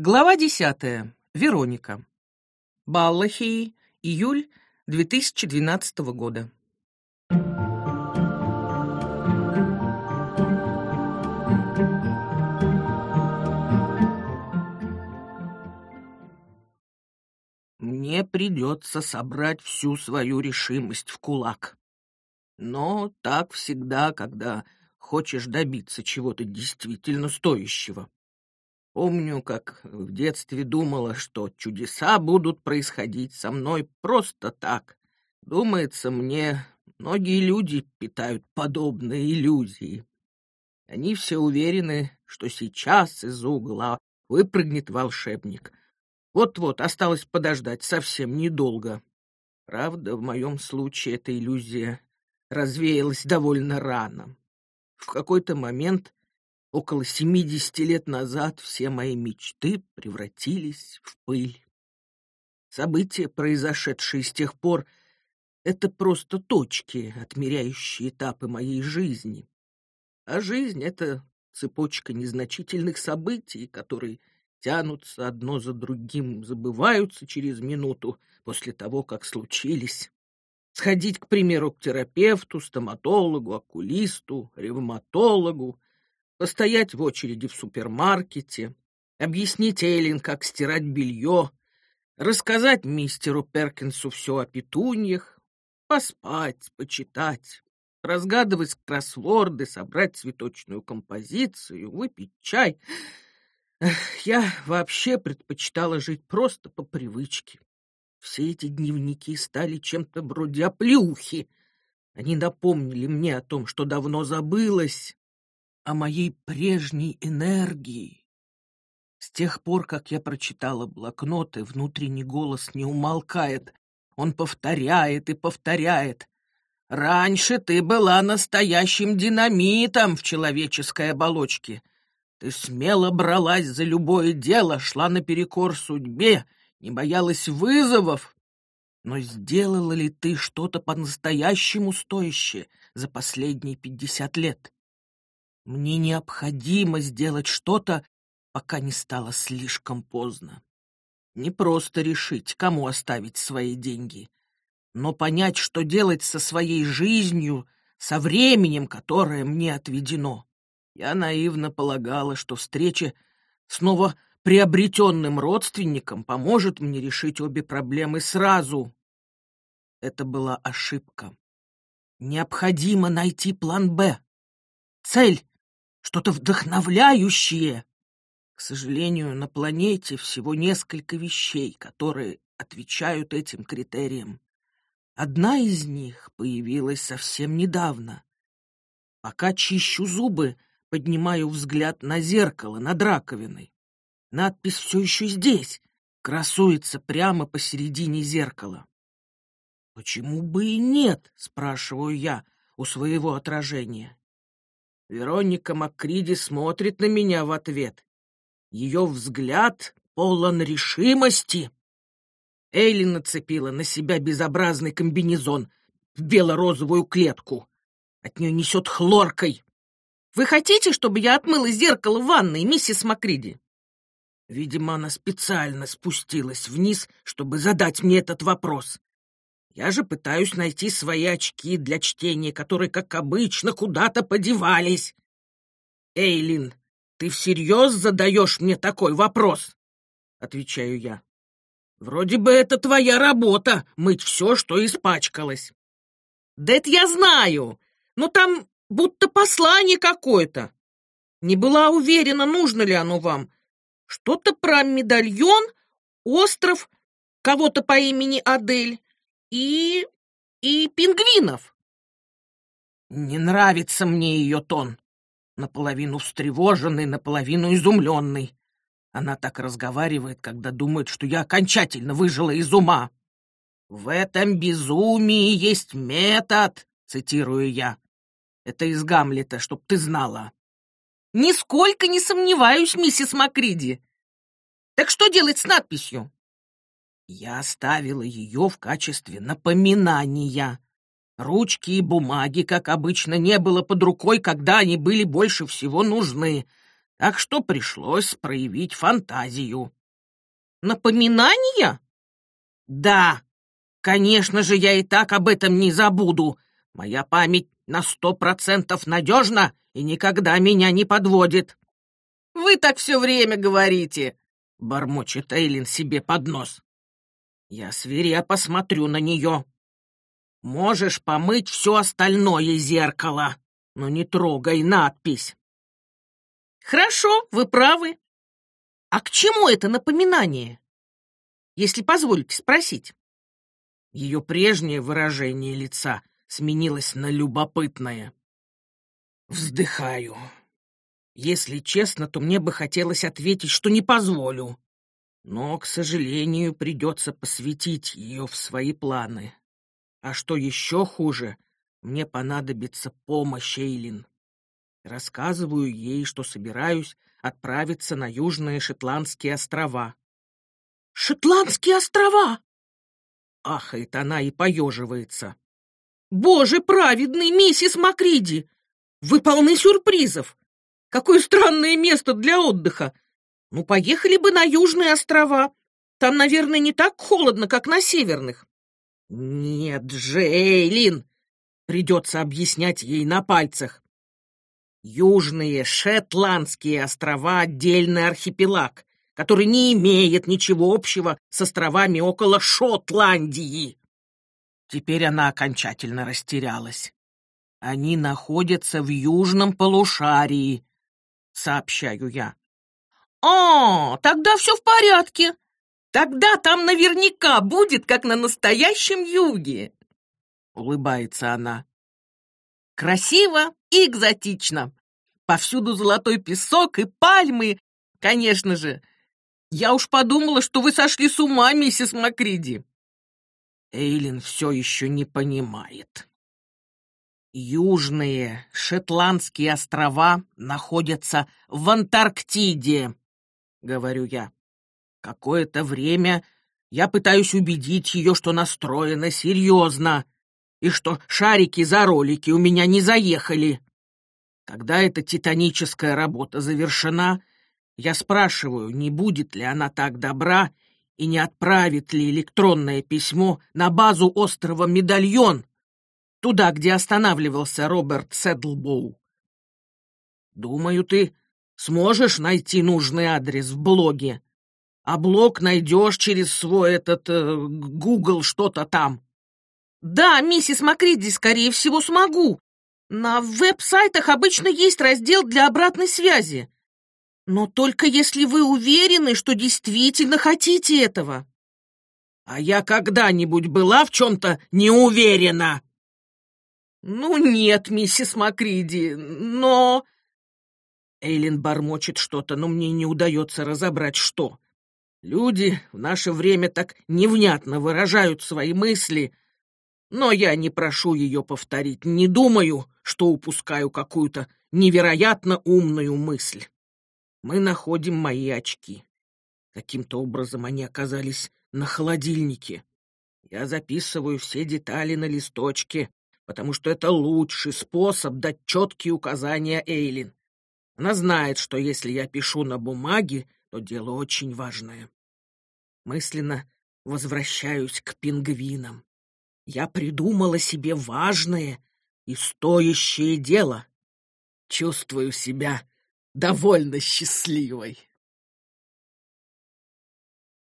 Глава десятая. Вероника. Баллахии. Июль 2012 года. Мне придется собрать всю свою решимость в кулак. Но так всегда, когда хочешь добиться чего-то действительно стоящего. Помню, как в детстве думала, что чудеса будут происходить со мной просто так. Думается мне, многие люди питают подобные иллюзии. Они все уверены, что сейчас из угла выпрыгнет волшебник. Вот-вот, осталось подождать совсем недолго. Правда, в моем случае эта иллюзия развеялась довольно рано. В какой-то момент Около семидесяти лет назад все мои мечты превратились в пыль. События, произошедшие с тех пор, это просто точки, отмеряющие этапы моей жизни. А жизнь — это цепочка незначительных событий, которые тянутся одно за другим, забываются через минуту после того, как случились. Сходить, к примеру, к терапевту, стоматологу, окулисту, ревматологу, постоять в очереди в супермаркете, объяснить Эйлин, как стирать белье, рассказать мистеру Перкинсу все о петуньях, поспать, почитать, разгадывать кроссворды, собрать цветочную композицию, выпить чай. Я вообще предпочитала жить просто по привычке. Все эти дневники стали чем-то вроде оплеухи. Они напомнили мне о том, что давно забылось, о моей прежней энергии. С тех пор, как я прочитала блокноты, внутренний голос не умолкает. Он повторяет и повторяет. «Раньше ты была настоящим динамитом в человеческой оболочке. Ты смело бралась за любое дело, шла наперекор судьбе, не боялась вызовов. Но сделала ли ты что-то по-настоящему стоящее за последние пятьдесят лет? Мне необходимо сделать что-то, пока не стало слишком поздно. Не просто решить, кому оставить свои деньги, но понять, что делать со своей жизнью, со временем, которое мне отведено. Я наивно полагала, что встреча с новоприобретенным родственником поможет мне решить обе проблемы сразу. Это была ошибка. Необходимо найти план «Б». Цель, что-то вдохновляющее. К сожалению, на планете всего несколько вещей, которые отвечают этим критериям. Одна из них появилась совсем недавно. Пока чищу зубы, поднимаю взгляд на зеркало над раковиной. Надпись все еще здесь, красуется прямо посередине зеркала. «Почему бы и нет?» — спрашиваю я у своего отражения. Вероника Макриди смотрит на меня в ответ. Ее взгляд полон решимости. Эйли нацепила на себя безобразный комбинезон в бело-розовую клетку. От нее несет хлоркой. «Вы хотите, чтобы я отмыла зеркало в ванной, миссис Макриди?» Видимо, она специально спустилась вниз, чтобы задать мне этот вопрос. Я же пытаюсь найти свои очки для чтения, которые, как обычно, куда-то подевались. Эйлин, ты всерьез задаешь мне такой вопрос? Отвечаю я. Вроде бы это твоя работа — мыть все, что испачкалось. Да это я знаю, но там будто послание какое-то. Не была уверена, нужно ли оно вам. Что-то про медальон, остров, кого-то по имени Адель и... и пингвинов. Не нравится мне ее тон. Наполовину встревоженный, наполовину изумленный. Она так разговаривает, когда думает, что я окончательно выжила из ума. «В этом безумии есть метод», — цитирую я. Это из Гамлета, чтоб ты знала. «Нисколько не сомневаюсь, миссис Макриди. Так что делать с надписью?» Я оставила ее в качестве напоминания. Ручки и бумаги, как обычно, не было под рукой, когда они были больше всего нужны. Так что пришлось проявить фантазию. Напоминания? Да, конечно же, я и так об этом не забуду. Моя память на сто процентов надежна и никогда меня не подводит. Вы так все время говорите, — бормочет Эйлин себе под нос. Я свирепо смотрю на нее. Можешь помыть все остальное зеркало, но не трогай надпись. Хорошо, вы правы. А к чему это напоминание? Если позволите спросить. Ее прежнее выражение лица сменилось на любопытное. Вздыхаю. Если честно, то мне бы хотелось ответить, что не позволю. Но, к сожалению, придется посвятить ее в свои планы. А что еще хуже, мне понадобится помощь Эйлин. Рассказываю ей, что собираюсь отправиться на Южные Шотландские острова. «Шотландские острова!» Ахает она и поеживается. «Боже праведный, миссис Макриди! Вы полны сюрпризов! Какое странное место для отдыха! Ну, поехали бы на Южные острова. Там, наверное, не так холодно, как на Северных. Нет же, Эйлин! Придется объяснять ей на пальцах. Южные Шетландские острова — отдельный архипелаг, который не имеет ничего общего с островами около Шотландии. Теперь она окончательно растерялась. Они находятся в южном полушарии, сообщаю я. «А, тогда все в порядке. Тогда там наверняка будет, как на настоящем юге», — улыбается она. «Красиво и экзотично. Повсюду золотой песок и пальмы, конечно же. Я уж подумала, что вы сошли с ума, миссис Макриди». Эйлин все еще не понимает. Южные Шотландские острова находятся в Антарктиде, говорю я. Какое-то время я пытаюсь убедить ее, что настроена серьезно, и что шарики за ролики у меня не заехали. Когда эта титаническая работа завершена, я спрашиваю, не будет ли она так добра и не отправит ли электронное письмо на базу острова Медальон, туда, где останавливался Роберт Седлбоу. Думаю, ты сможешь найти нужный адрес в блоге, а блог найдешь через свой этот э, Google что-то там. Да, миссис Макриди, скорее всего, смогу. На веб-сайтах обычно есть раздел для обратной связи. Но только если вы уверены, что действительно хотите этого. А я когда-нибудь была в чем-то не уверена. «Ну нет, миссис Макриди, но...» Эйлин бормочет что-то, но мне не удается разобрать, что. Люди в наше время так невнятно выражают свои мысли, но я не прошу ее повторить, не думаю, что упускаю какую-то невероятно умную мысль. Мы находим мои очки. Каким-то образом они оказались на холодильнике. Я записываю все детали на листочке, потому что это лучший способ дать четкие указания Эйлин. Она знает, что если я пишу на бумаге, то дело очень важное. Мысленно возвращаюсь к пингвинам. Я придумала себе важное и стоящее дело. Чувствую себя довольно счастливой.